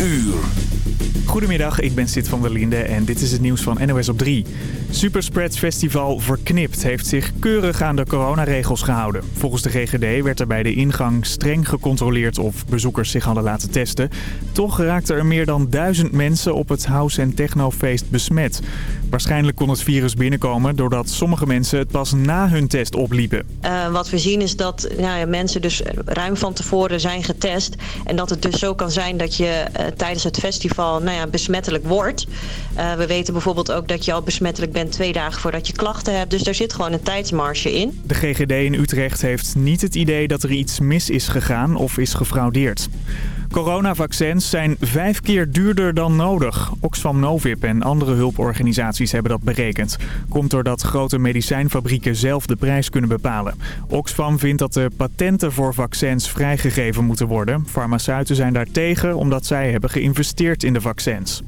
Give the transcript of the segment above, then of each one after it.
uur. Goedemiddag, ik ben Sid van der Linde en dit is het nieuws van NOS op 3. Superspread Festival Verknipt heeft zich keurig aan de coronaregels gehouden. Volgens de GGD werd er bij de ingang streng gecontroleerd of bezoekers zich hadden laten testen. Toch raakten er meer dan duizend mensen op het house- en technofeest besmet. Waarschijnlijk kon het virus binnenkomen doordat sommige mensen het pas na hun test opliepen. Uh, wat we zien is dat nou ja, mensen dus ruim van tevoren zijn getest. En dat het dus zo kan zijn dat je uh, tijdens het festival nou besmettelijk wordt. Uh, we weten bijvoorbeeld ook dat je al besmettelijk bent twee dagen voordat je klachten hebt. Dus daar zit gewoon een tijdsmarge in. De GGD in Utrecht heeft niet het idee dat er iets mis is gegaan of is gefraudeerd. Coronavaccins zijn vijf keer duurder dan nodig. Oxfam Novib en andere hulporganisaties hebben dat berekend. Komt doordat grote medicijnfabrieken zelf de prijs kunnen bepalen. Oxfam vindt dat de patenten voor vaccins vrijgegeven moeten worden. Farmaceuten zijn daartegen omdat zij hebben geïnvesteerd in de vaccins.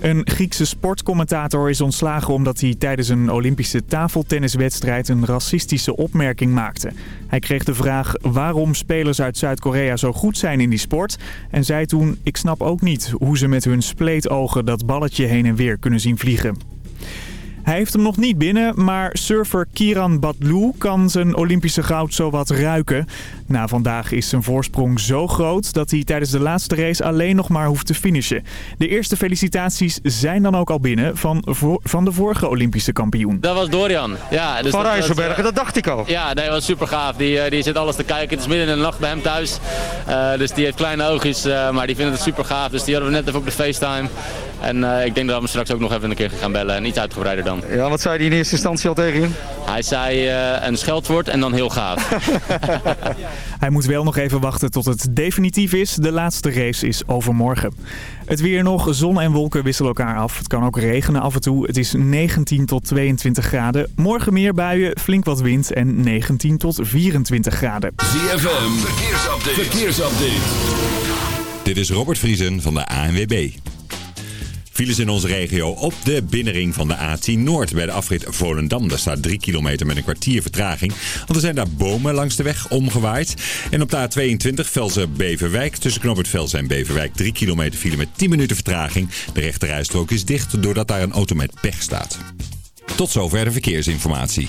Een Griekse sportcommentator is ontslagen omdat hij tijdens een Olympische tafeltenniswedstrijd een racistische opmerking maakte. Hij kreeg de vraag waarom spelers uit Zuid-Korea zo goed zijn in die sport en zei toen ik snap ook niet hoe ze met hun spleetogen dat balletje heen en weer kunnen zien vliegen. Hij heeft hem nog niet binnen, maar surfer Kiran Badlou kan zijn Olympische goud zowat ruiken. Na vandaag is zijn voorsprong zo groot dat hij tijdens de laatste race alleen nog maar hoeft te finishen. De eerste felicitaties zijn dan ook al binnen van, van de vorige Olympische kampioen. Dat was Dorian. Ja, dus van Rijsselbergen, dat dacht ik al. Ja, nee, dat was super gaaf. Die, die zit alles te kijken. Het is midden in de nacht bij hem thuis. Uh, dus die heeft kleine oogjes, uh, maar die vindt het super gaaf. Dus die hadden we net even op de FaceTime. En uh, ik denk dat we hem straks ook nog even een keer gaan bellen. En iets uitgebreider dan. Ja, wat zei hij in eerste instantie al tegen je? Hij zei uh, een scheldwoord en dan heel gaaf. hij moet wel nog even wachten tot het definitief is. De laatste race is overmorgen. Het weer nog. Zon en wolken wisselen elkaar af. Het kan ook regenen af en toe. Het is 19 tot 22 graden. Morgen meer buien, flink wat wind en 19 tot 24 graden. ZFM, verkeersupdate. verkeersupdate. Dit is Robert Vriesen van de ANWB. Files in onze regio op de binnenring van de A10 Noord bij de afrit Volendam. Daar staat 3 kilometer met een kwartier vertraging. Want er zijn daar bomen langs de weg omgewaaid. En op de A22 Velzen-Beverwijk tussen Knobbert Velzen en Beverwijk 3 kilometer file met 10 minuten vertraging. De rechterrijstrook is dicht doordat daar een auto met pech staat. Tot zover de verkeersinformatie.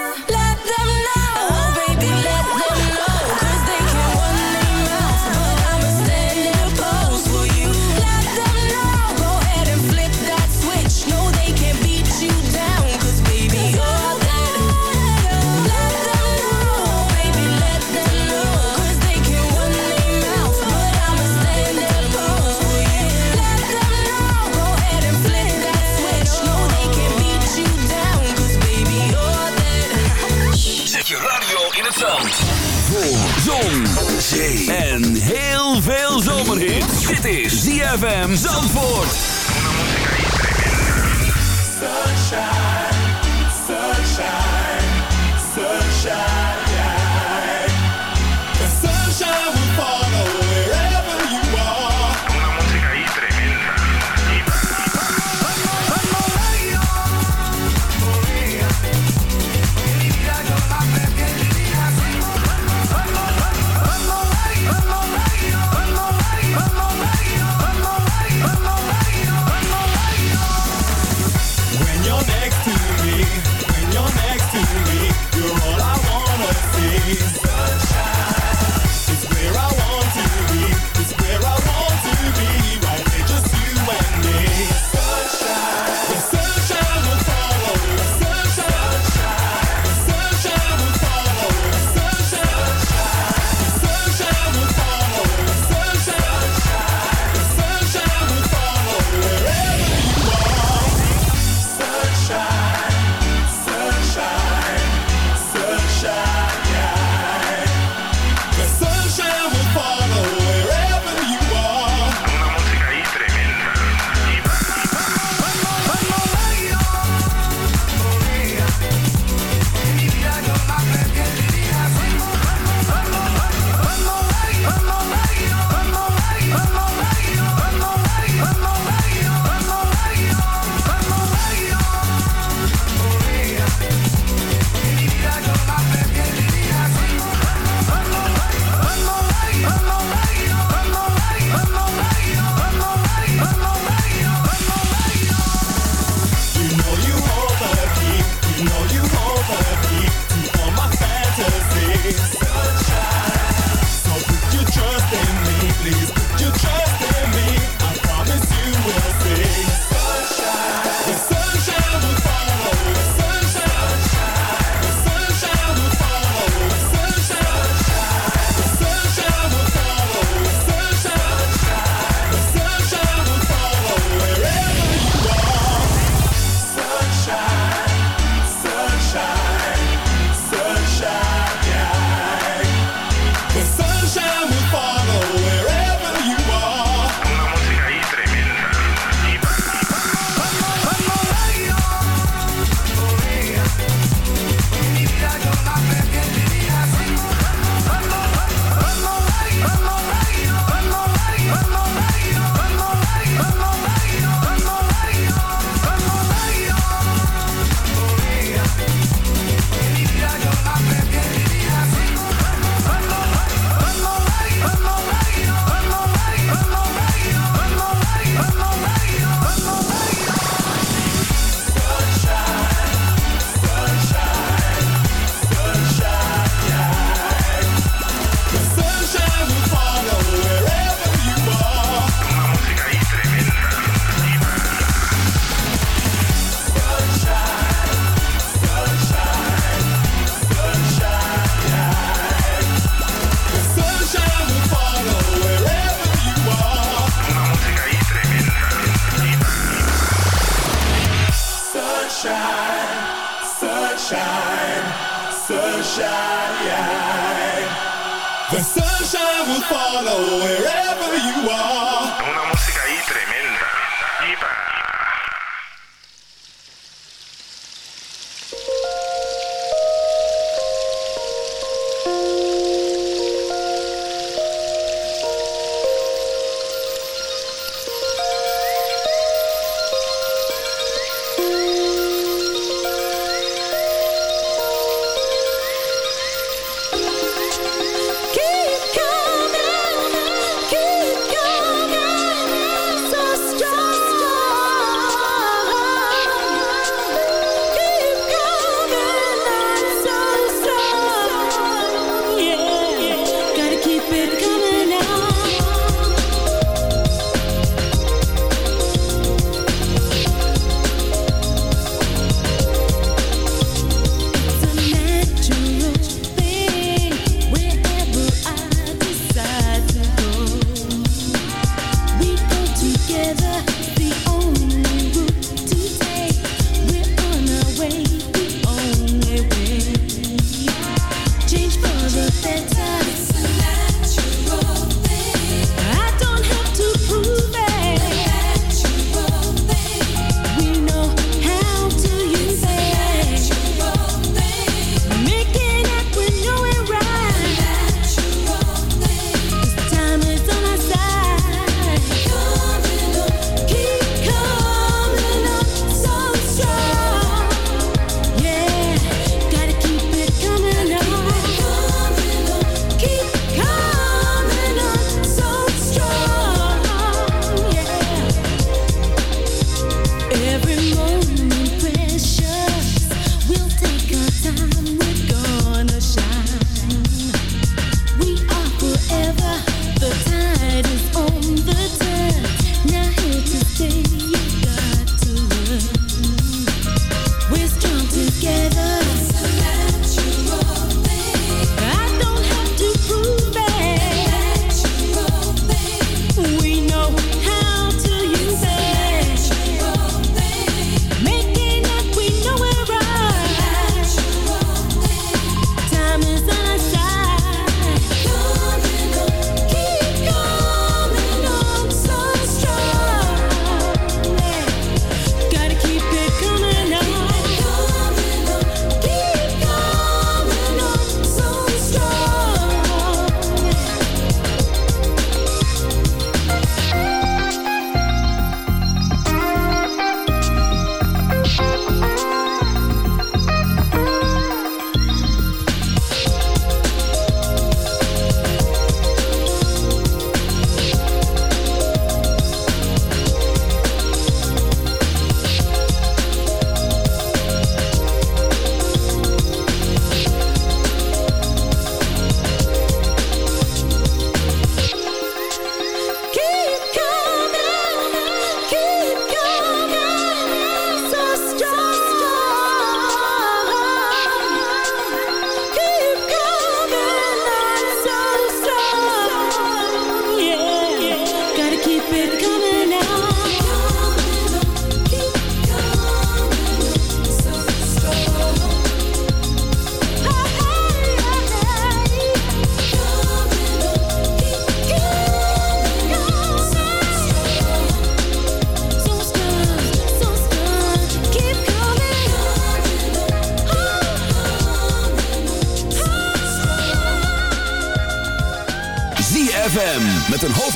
Is ZFM Zandvoort.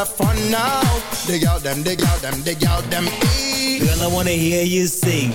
have fun now. Dig out them, dig out them, dig out them. Girl, I wanna hear you sing.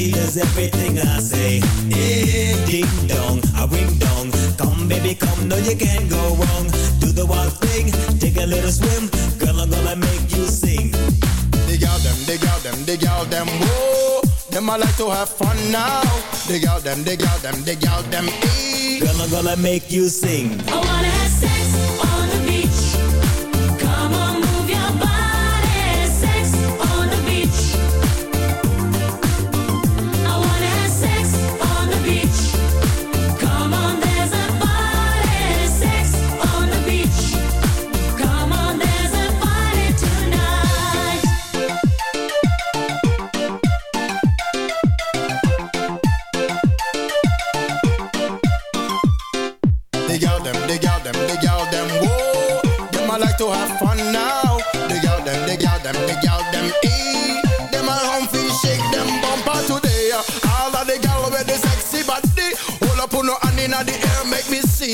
She loves everything I say. Eh, ding dong, a ring dong. Come, baby, come, no, you can't go wrong. Do the wild thing, take a little swim. Girl, I'm gonna make you sing. Dig out them, dig out them, dig out them, whoa. Them I like to have fun now. Dig out them, dig out them, dig out them. Eh. Girl, I'm gonna make you sing. I wanna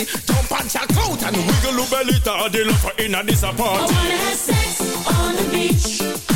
Don't Jump and shout and wiggle your belly. The love in a disappointment. I wanna have sex on the beach.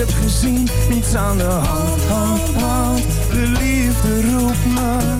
ik ooit heb gezien. Niets aan de hand, hand, hand. De liefde roept me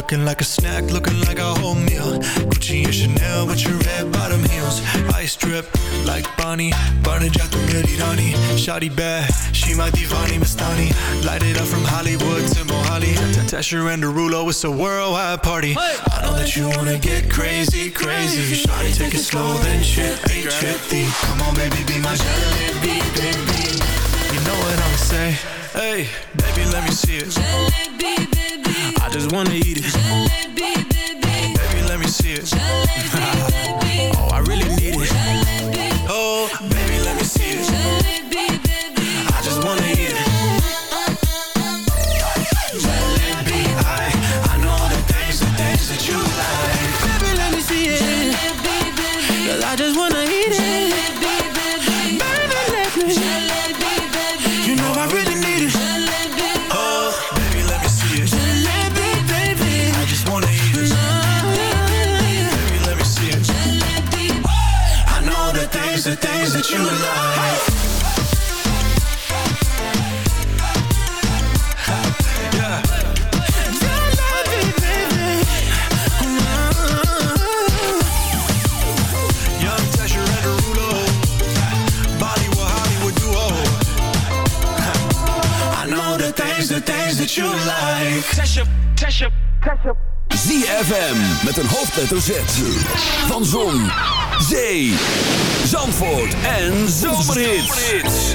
Looking like a snack, looking like a whole meal. Gucci and Chanel with your red bottom heels. Ice drip like Bonnie. Barney Barnajatu Merirani. Shawty bad, she my divani Mastani. Light it up from Hollywood to Mohali. Tesher and Derulo, it's a worldwide party. I know that you wanna get crazy, crazy. Shawty, take it slow, then chippy, chippy. Come on, baby, be my jalebi, baby. Know what I'ma say? Hey, baby, let me see it. I just wanna eat it. Baby, Baby, let me see it. oh, I really need it. Like. Tesher, Tesher, Tesher. ZFM met een hoofdletter Z. Van Zon, Zee, Zandvoort en Zomerhits.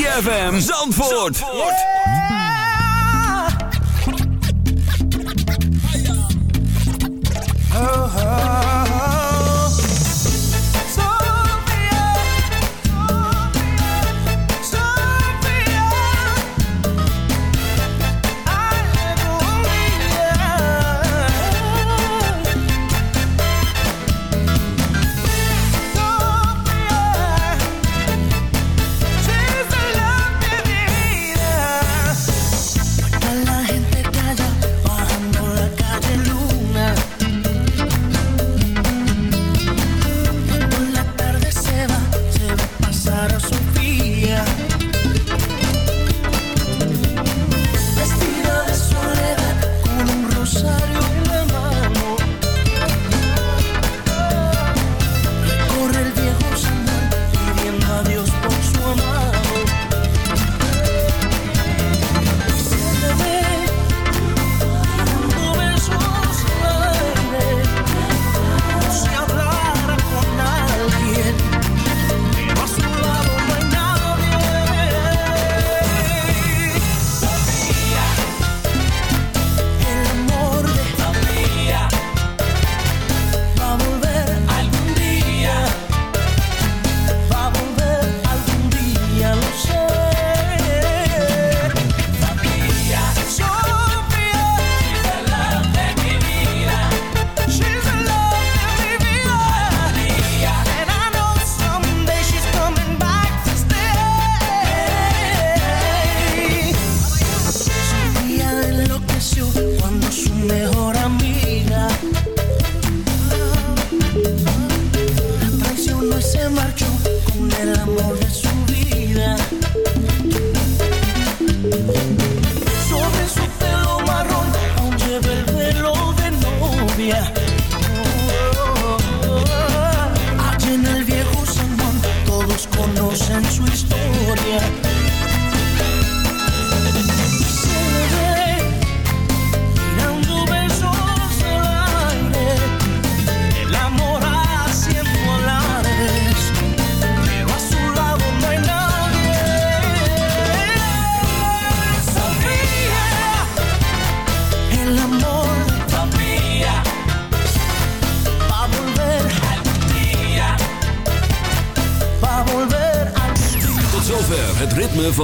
ZFM Zandvoort.